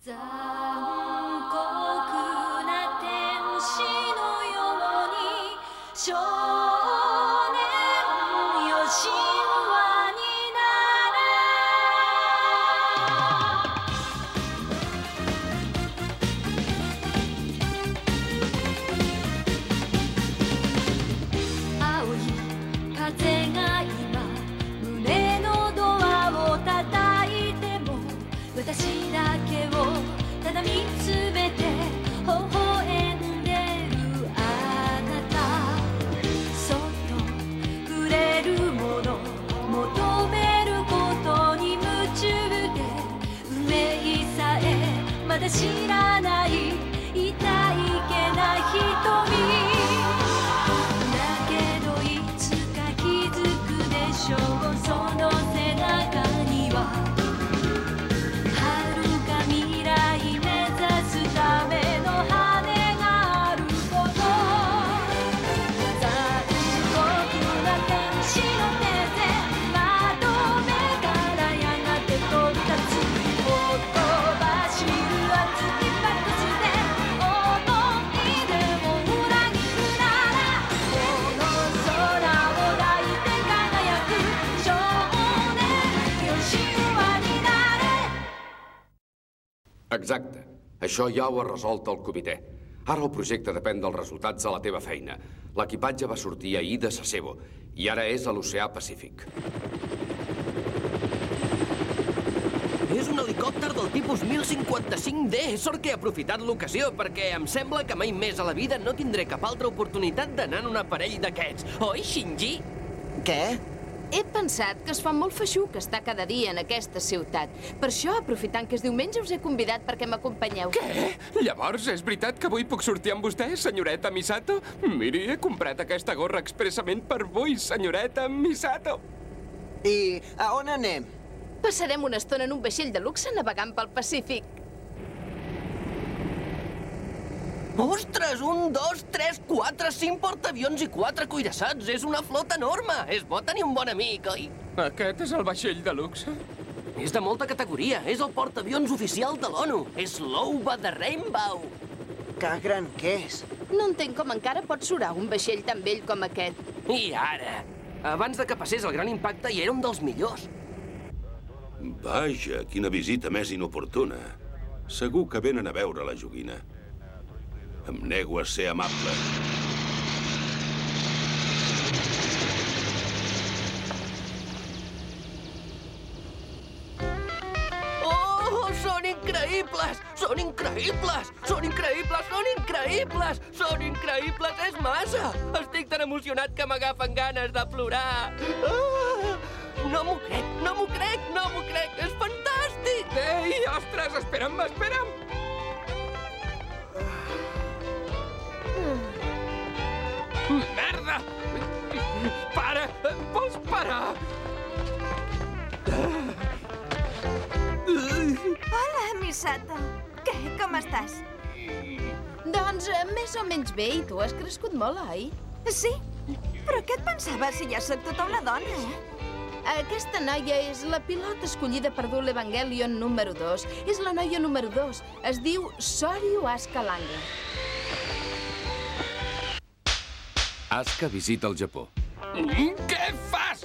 残酷な天使のようにまだ知らない Exacte. Això ja ho ha resolt el comitè. Ara el projecte depèn dels resultats de la teva feina. L'equipatge va sortir ahir de Sasebo i ara és a l'oceà Pacífic. És un helicòpter del tipus 1055D. Sort que he aprofitat l'ocasió, perquè em sembla que mai més a la vida no tindré cap altra oportunitat d'anar en un aparell d'aquests. Oi, Shinji? Què? He pensat que es fa molt feixuc estar cada dia en aquesta ciutat. Per això, aprofitant que és diumenge, us he convidat perquè m'acompanyeu. Què? Llavors, és veritat que avui puc sortir amb vostè, senyoreta Misato? Miri, he comprat aquesta gorra expressament per voi, senyoreta Misato. I a on anem? Passarem una estona en un vaixell de luxe navegant pel Pacífic. Ostres, un, dos, tres, quatre, cinc portaavions i quatre cuirassats. És una flota enorme. És bo tenir un bon amic, oi? Aquest és el vaixell de luxe? És de molta categoria. És el portaavions oficial de l'ONU. És l'Ouva de Rainbow. Que gran que és. No entenc com encara pot surar un vaixell tan vell com aquest. I ara? Abans de que passés el gran impacte hi era un dels millors. Vaja, quina visita més inoportuna. Segur que venen a veure la joguina. Em nego a ser amable. Oh, són increïbles! Són increïbles! Són increïbles! Són increïbles! Són increïbles! És massa! Estic tan emocionat que m'agafen ganes de plorar. Ah, no m'ho crec! No m'ho crec! No m'ho crec! És fantàstic! Ei, ostres, espera'm, espera'm! Merda! Para! Vols parar? Hola, Misato. Què, com estàs? Doncs eh, més o menys bé, i tu has crescut molt, oi? Sí, però què et pensaves si ja sóc tota una dona, eh? Aquesta noia és la pilota escollida per dur l'Evangelion número 2. És la noia número 2. Es diu Soryu Askalanga. Asuka visita el Japó. Mm, Què fas?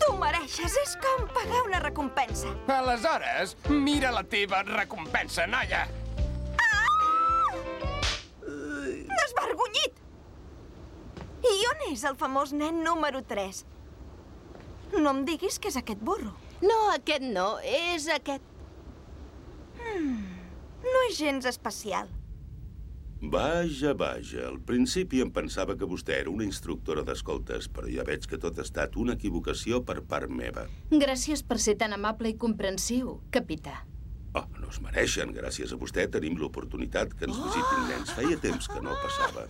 Tu mereixes, és com pagar una recompensa. Aleshores, mira la teva recompensa, noia. Desvergonyit! I on és el famós nen número 3? No em diguis que és aquest burro. No, aquest no, és aquest. No és gens especial. Vaja, vaja. Al principi em pensava que vostè era una instructora d'escoltes, però ja veig que tot ha estat una equivocació per part meva. Gràcies per ser tan amable i comprensiu, capità. Oh, no es mereixen. Gràcies a vostè tenim l'oportunitat que ens visitin nens. Feia temps que no passava.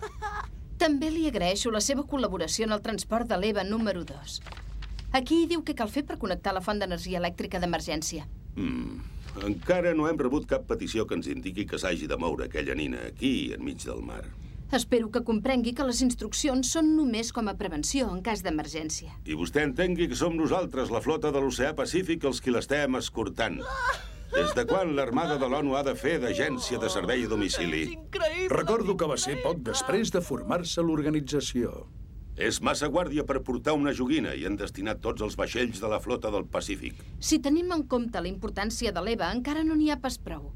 També li agraeixo la seva col·laboració en el transport de l'EVA número 2. Aquí diu què cal fer per connectar la font d'energia elèctrica d'emergència. Mm. Encara no hem rebut cap petició que ens indiqui que s'hagi de moure aquella nina aquí, enmig del mar. Espero que comprengui que les instruccions són només com a prevenció en cas d'emergència. I vostè entengui que som nosaltres, la flota de l'oceà Pacífic, els qui l'estem escortant. Des de quan l'armada de l'ONU ha de fer d'agència de servei a domicili? Increïble! Recordo que va ser poc després de formar-se l'organització. És massa guàrdia per portar una joguina i han destinat tots els vaixells de la flota del Pacífic. Si tenim en compte la importància de l'EVA, encara no n'hi ha pas prou.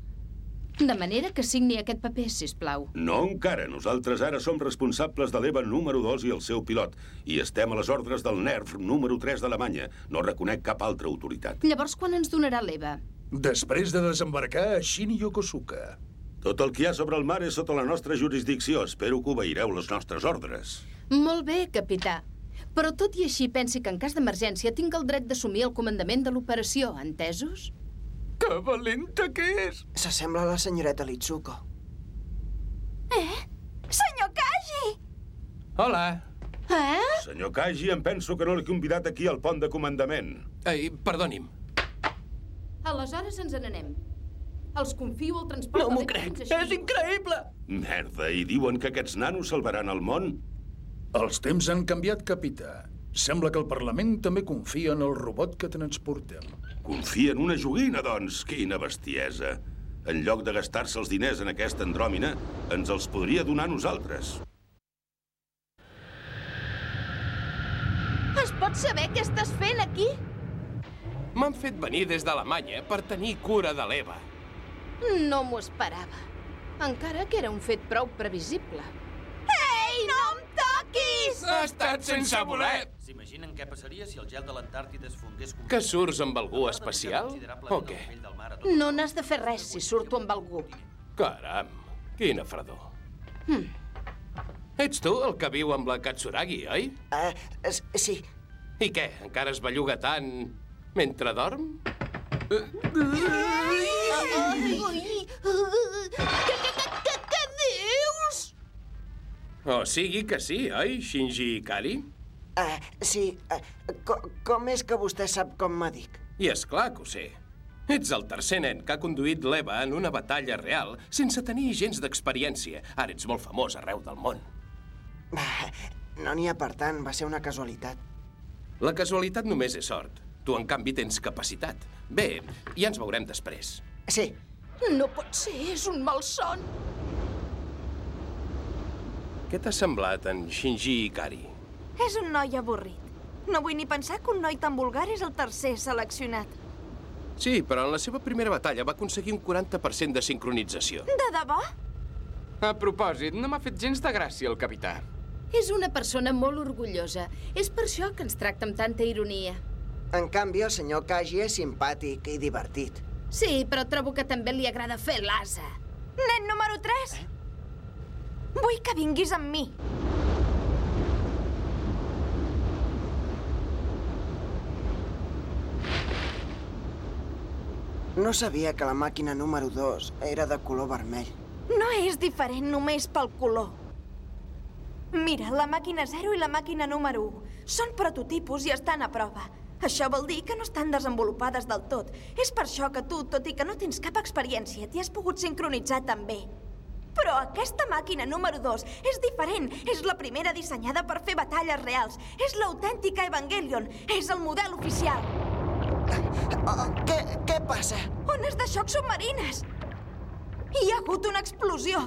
De manera que signi aquest paper, si plau. No encara. Nosaltres ara som responsables de l'EVA número 2 i el seu pilot. I estem a les ordres del NERF número 3 d'Alemanya. No reconec cap altra autoritat. Llavors, quan ens donarà l'EVA? Després de desembarcar a Shin Yokosuka. Tot el que hi ha sobre el mar és sota la nostra jurisdicció. Espero que obeireu les nostres ordres. Molt bé, capità. Però tot i així pensi que en cas d'emergència tinc el dret d'assumir el comandament de l'operació, entesos? Que valenta que és! S'assembla a la senyoreta Litsuko. Senyor Kaji! Hola. Eh? Senyor Kaji, em penso que no l'he convidat aquí al pont de comandament. Ei, perdoni'm. Aleshores ens n'anem. Els confio el transport... No m'ho crec! És increïble! Merda, i diuen que aquests nanos salvaran el món? Els temps han canviat, capità. Sembla que el Parlament també confia en el robot que transportem. Confia en una joguina, doncs. Quina bestiesa. En lloc de gastar-se els diners en aquesta andròmina, ens els podria donar a nosaltres. Es pot saber què estàs fent aquí? M'han fet venir des d'Alemanya per tenir cura de l'Eva. No m'ho esperava. Encara que era un fet prou previsible. Ei, no em toquis! Ha estat sense voler. S'imaginen què passaria si el gel de l'Antàrtida es fongués Que surts amb algú especial? O què? No n'has de fer res si surto amb algú. Caram, quina fredor. Ets tu el que viu amb la Katsuragi, oi? Uh, sí, I què, encara es belluga tant mentre dorm? Ai, ui. Què, què, O sigui que sí, oi, Shinji Ikari? uh, sí. Uh, co com és que vostè sap com me dic? I és clar que ho sé. Ets el tercer nen que ha conduït l'Eva en una batalla real sense tenir gens d'experiència. Ara ets molt famós arreu del món. Uh, no n'hi ha per tant, va ser una casualitat. La casualitat només és sort. Tu, en canvi, tens capacitat. Bé, ja ens veurem després. Sí, No pot ser, és un malson. Què t'ha semblat en Shinji Ikari? És un noi avorrit. No vull ni pensar que un noi tan vulgar és el tercer seleccionat. Sí, però en la seva primera batalla va aconseguir un 40% de sincronització. De debò? A propòsit, no m'ha fet gens de gràcia el capità. És una persona molt orgullosa. És per això que ens tracta amb tanta ironia. en canvi el senyor Kaji és simpàtic i divertit. Sí, però trobo que també li agrada fer l'asa. Nen número 3? Vull que vinguis amb mi. No sabia que la màquina número 2 era de color vermell. No és diferent només pel color. Mira, la màquina 0 i la màquina número 1 són prototipus i estan a prova. Això vol dir que no estan desenvolupades del tot. És per això que tu, tot i que no tens cap experiència, t'hi has pogut sincronitzar també. Però aquesta màquina número 2 és diferent. És la primera dissenyada per fer batalles reals. És l'autèntica Evangelion. És el model oficial. Oh, què, què passa? Ones de xoc submarines. Hi ha hagut una explosió.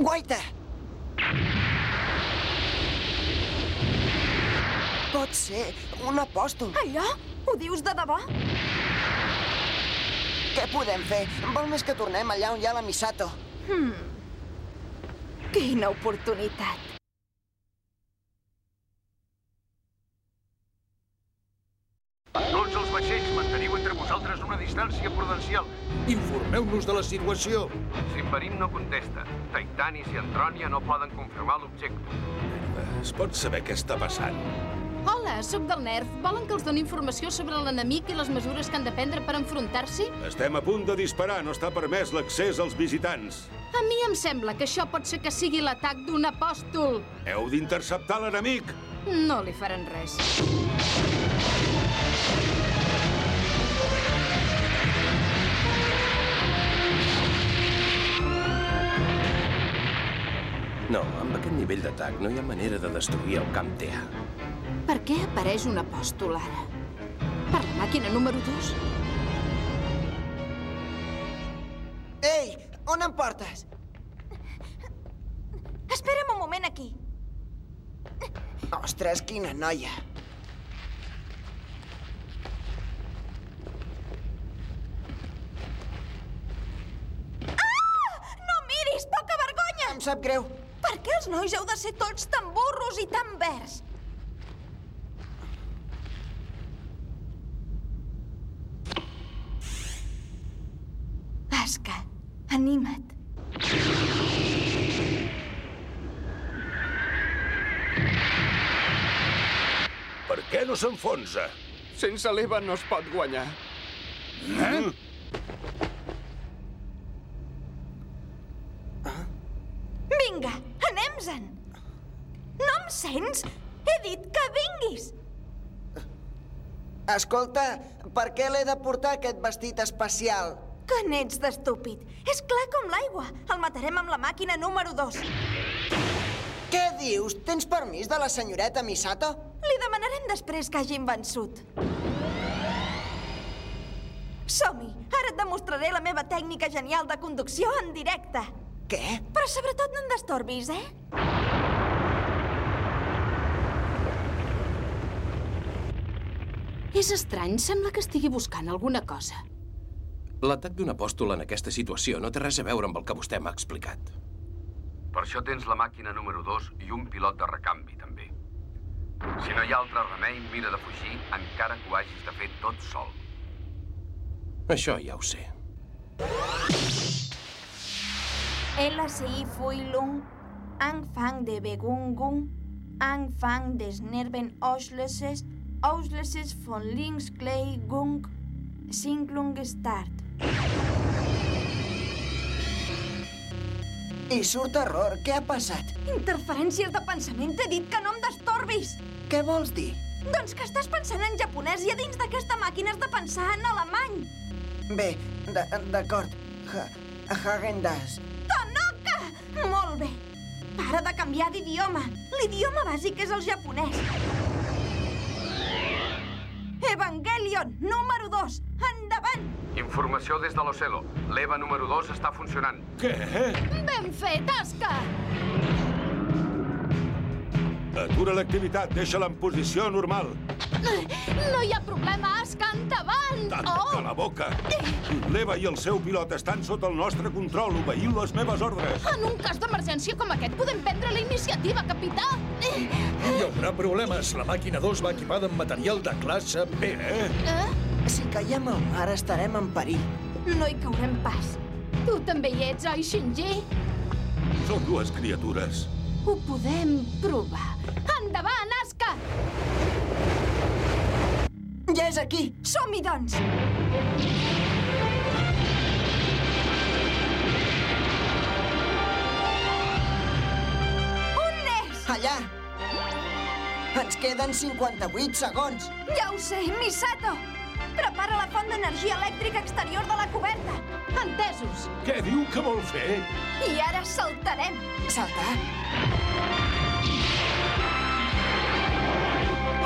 Guaita! Pot ser un apòstol. Allò? Ho dius de debò? Què podem fer? Vol més que tornem allà on hi ha la Misato. Quina oportunitat. Tots els vaixells manteniu entre vosaltres una distància prudencial. Informeu-nos de la situació. Simperim no contesta. Taitanis i Andrònia no poden confirmar l'objecte. Es pot saber què està passant? Hola, sóc del NERF. Volen que els doni informació sobre l'enemic i les mesures que han de prendre per enfrontar-s'hi? Estem a punt de disparar, no està permès l'accés als visitants. A mi em sembla que això pot ser que sigui l'atac d'un apòstol. Heu d'interceptar l'enemic. No li faran res. No, amb aquest nivell d'atac no hi ha manera de destruir el camp TA. Per què apareix un apòstol ara? Per la màquina número 2? Ei, on em portes? Espera'm un moment aquí. Ostres, quina noia! Ah! sap greu. Per què els nois heu de ser tots tan burros i tan verds? S'enfonsa? Sense l'Eva no es pot guanyar. Eh? Vinga, anem-se'n! No em sents? He dit que vinguis! Escolta, per què l'he de portar aquest vestit especial? Que n'ets d'estúpid. És clar com l'aigua. El matarem amb la màquina número 2. Què dius? Tens permís de la senyoreta Misato? Li demanarem després que hagin vençut. Som-hi! Ara et demostraré la meva tècnica genial de conducció en directe. Què? Però sobretot no en destorbis, eh? És estrany, sembla que estigui buscant alguna cosa. L'atac d'un apòstol en aquesta situació no té res a veure amb el que vostè m'ha explicat. Per això tens la màquina número 2 i un pilot de recanvi, també. Si no hi ha altre remei, mira de fugir, encara que ho hagis de fer tot sol. Això ja ho sé. LCI Fui Lung, Ang Fang de Begung Gung, Ang Fang des Nerven Auslöses, Auslöses von Links Clay Gung, Singlung Start. I surt error. Què ha passat? Interferències de pensament, t'he dit que no em destorbis! Què vols dir? Doncs que estàs pensant en japonès i a dins d'aquesta màquina has de pensar en alemany. Bé, d'acord. Ha Hagen-Dazs. Tanaka! Molt bé. Para de canviar d'idioma. L'idioma bàsic és el japonès. Evangelion, número 2. Endavant! Informació des de l'Ocelo. L'EVA número 2 està funcionant. Què? Ben fet, Aska! Atura l'activitat, deixa-la en posició normal. No hi ha problema, Aska, endavant! Tanca la boca! L'Eva i el seu pilot estan sota el nostre control. Obeïu les meves ordres. En un cas d'emergència com aquest podem prendre la iniciativa, capità! No hi haurà problemes. La màquina 2 va equipada amb material de classe B. Eh? Eh? Si caiem al mar estarem en perill. No hi caurem pas. Tu també hi ets, oi, Shinji? Són dues criatures. Ho podem provar. Endavant, Aska! És aquí! Som-hi, doncs! On és? Allà! Ens queden 58 segons. Ja ho sé, Misato! Prepara la font d'energia elèctrica exterior de la coberta. Entesos. Què diu que vol fer? I ara saltarem. Saltar?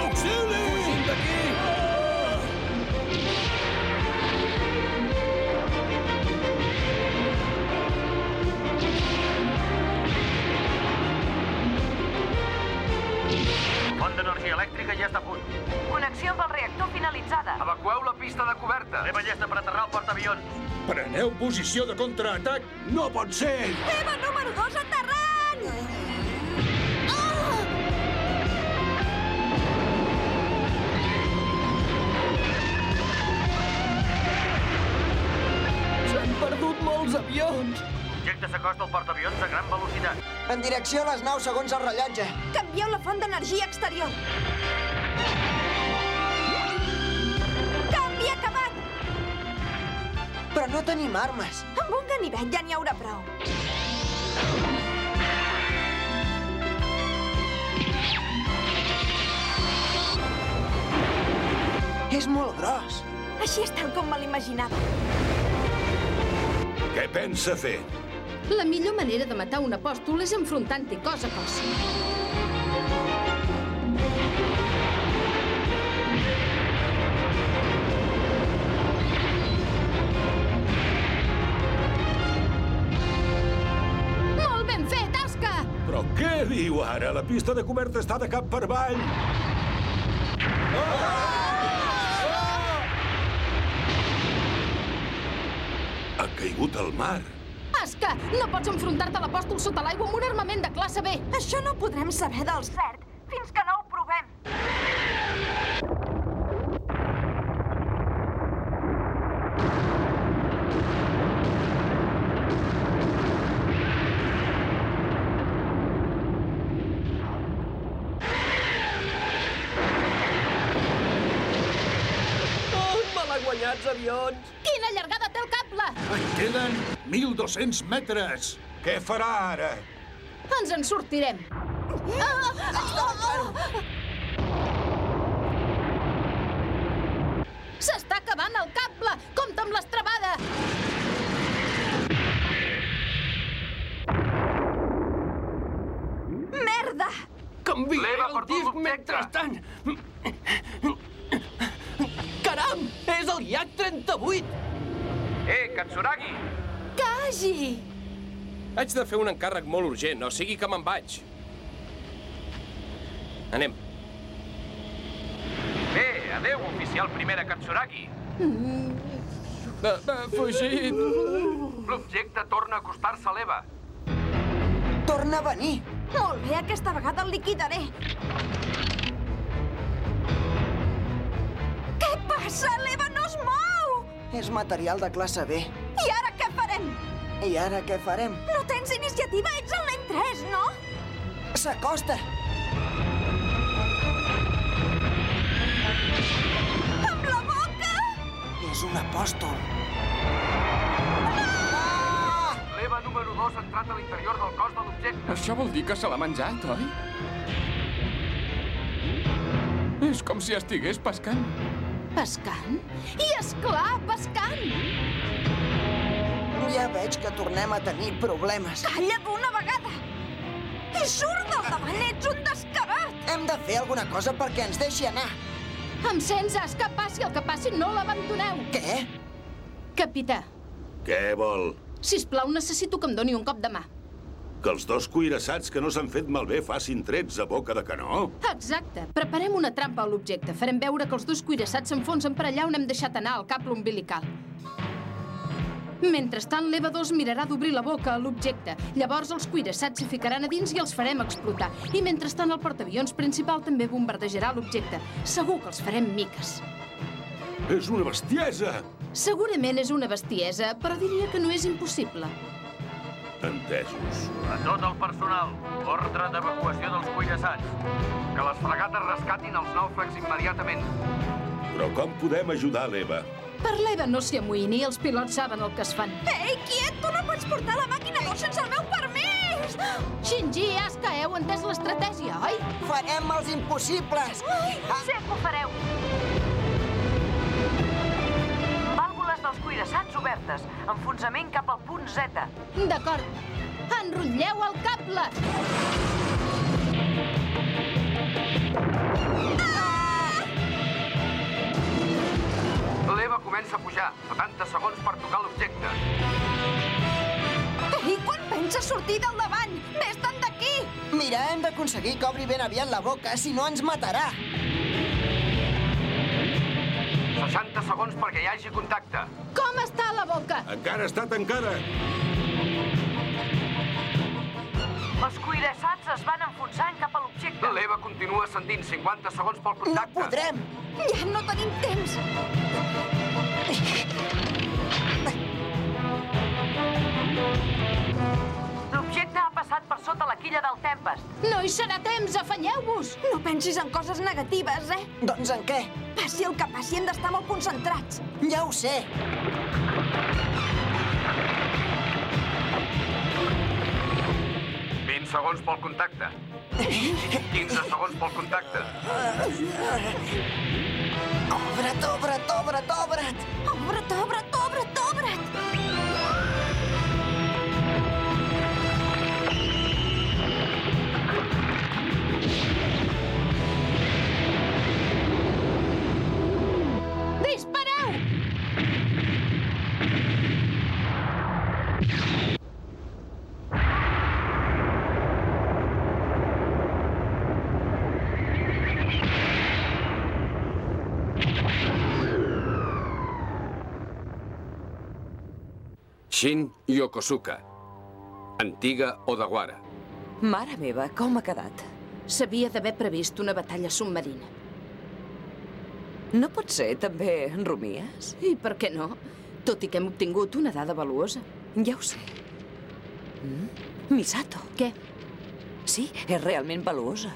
Auxili! Font d'energia elèctrica ja està a punt. Connexió amb el reactor finalitzada. Evacueu la pista de coberta. L'Eva llesta per aterrar al portaavions. Preneu posició de contraatac. No pot ser! Eva número 2 aterrant! S'han perdut molts avions. L'objecte s'acosta al portaavions a gran velocitat. En direcció a les naus segons el rellotge. Canvieu la font d'energia exterior. Canvi acabat! Però no tenim armes. Amb un ganivet ja n'hi haurà prou. És molt gros. Així és tal com me l'imaginava. Què pensa fer? La millor manera de matar un apòstol és enfrontant-hi cos a cos. Molt ben fet, Aska! Però què diu ara? La pista de coberta està de cap per avall! Ah! Ha caigut al mar. Aska, no pots enfrontar-te a l'apòstol sota l'aigua amb un armament de classe B. Això no podrem saber del cert fins que no ho provem. Malaguanyats avions! Quina llargada té el cable! En queden 1.200 metres. Què farà ara? Ens en sortirem. S'està acabant el cable! Compte amb l'estrabada! Merda! Canvia L'Eva el disc mentrestant! Caram! És el Yak 38! Eh, Katsuragi! Kaji! Haig de fer un encàrrec molt urgent, o sigui que me'n vaig. Anem. Bé, adeu, oficial primera Katsuragi. Ha, ha fugit. L'objecte torna a acostar-se a l'Eva. Torna a venir. Molt bé, aquesta vegada el liquidaré. Què passa? L'Eva no es mou! És material de classe B. I ara què farem? I ara què farem? No tens iniciativa, ets el nen 3, no? S'acosta. Amb la boca! És un apòstol. L'Eva número 2 ha entrat a l'interior del cos de l'objecte. Això vol dir que se l'ha menjat, oi? És com si estigués pescant. Pescant? I és clar, pescant! Ja veig que tornem a tenir problemes. Calla d'una vegada! I surt del davant, ets un descarat! Hem de fer alguna cosa perquè ens deixi anar. Em sents, Aska? Passi el que passi, no l'abandoneu! Què? Capità, Què vol? sisplau, necessito que em doni un cop de mà. Que els dos cuirassats que no s'han fet malbé facin trets a boca de canó? Exacte. Preparem una trampa a l'objecte. Farem veure que els dos cuirassats s'enfonsen per allà on hem deixat anar el cable umbilical. Mentrestant, l'Eva-2 mirarà d'obrir la boca a l'objecte. Llavors els cuirassats s'hi ficaran a dins i els farem explotar. I mentrestant el portaavions principal també bombardejarà l'objecte. Segur que els farem miques. És una bestiesa! Segurament és una bestiesa, però diria que no és impossible. Entesos. A tot el personal, ordre d'evacuació dels cuirassats. Que les fregates rescatin els nàufrags immediatament. Però com podem ajudar l'Eva? Per l'Eva no s'hi amoïni, els pilots saben el que es fan. Ei, quiet! Tu no pots portar la màquina 2 sense el meu permís! Shinji, Asuka, heu entès l'estratègia, oi? Farem els impossibles! Ai, sé que ho fareu! Vàlvules dels cuirassats obertes. Enfonsament cap al punt Z. D'acord. Enrotlleu el cable! L'Eva comença a pujar. 70 segons per tocar l'objecte. Ei, quan penses sortir del davant? Vés-te'n d'aquí! Mira, hem d'aconseguir que obri ben aviat la boca, si no ens matarà. 60 segons perquè hi hagi contacte. Com està la boca? Encara està tancada. Els cuirassats es van enfonsant cap a l'objecte. L'Eva continua ascendint. 50 segons pel No contacte. podrem! Ja no tenim temps! L'objecte ha passat per sota la quilla del Tempest. No hi serà temps, afanyeu-vos! No pensis en coses negatives, eh? Doncs en què? Passi el que passi, hem d'estar molt concentrats. Ja ho sé. Segons pel contacte. 15 segons pel contacte. Obre't, obre't, obre't, obre't! Shin Yokosuka, antiga Odawara. Mare meva, com ha quedat? S'havia d'haver previst una batalla submarina. No pot ser, també, rumies? I per què no? Tot i que hem obtingut una dada valuosa. Ja ho sé. Mm? Misato. Què? Sí, és realment valuosa.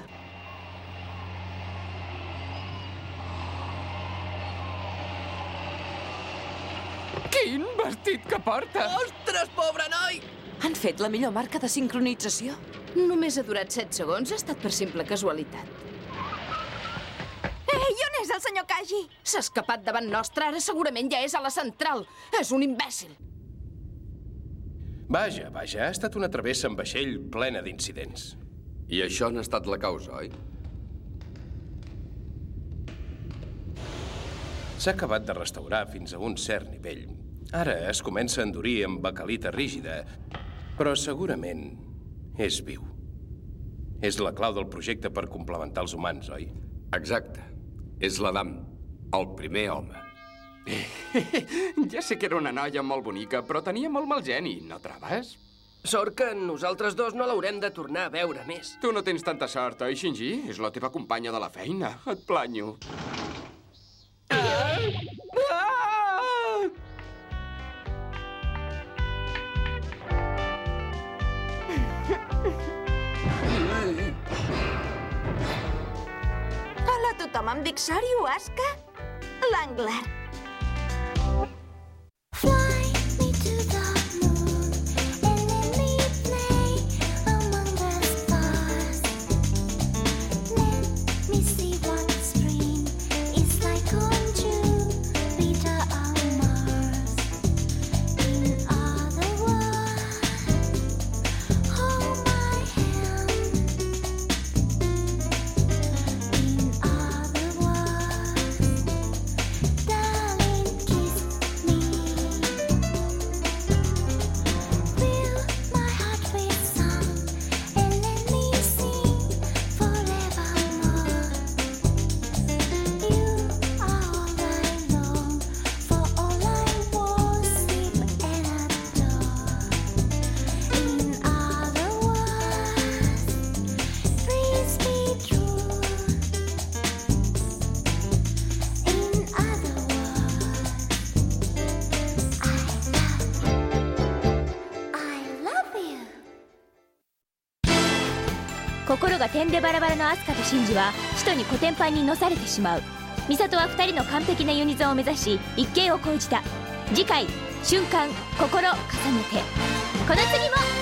Quin vestit que porta! Ostres, pobre noi! Han fet la millor marca de sincronització. Només ha durat 7 segons, ha estat per simple casualitat. Ei, on és el senyor Kaji? S'ha escapat davant nostre, ara segurament ja és a la central. És un imbècil. Vaja, vaja, ha estat una travessa amb vaixell plena d'incidents. I això n'ha estat la causa, oi? S'ha acabat de restaurar fins a un cert nivell. Ara es comença a endurir amb bacalita rígida, però segurament és viu. És la clau del projecte per complementar els humans, oi? Exacte. És l'Adam, el primer home. ja sé que era una noia molt bonica, però tenia molt mal geni, no trobes? Sort que nosaltres dos no l'haurem de tornar a veure més. Tu no tens tanta sort, oi, Shinji? És la teva companya de la feina. Et planyo. Hola a tothom, em dic Sori Uasca Langler.「でバラバラのアスカとシンジは使徒にコテンパンに乗されてしまう」「ミサトは2人の完璧なユニゾンを目指し一計を講じた」次回「瞬間心重ねて」この次も